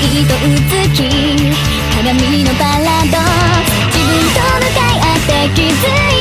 恋とうつき鏡のパラド。ックス自分と向かい合って気づい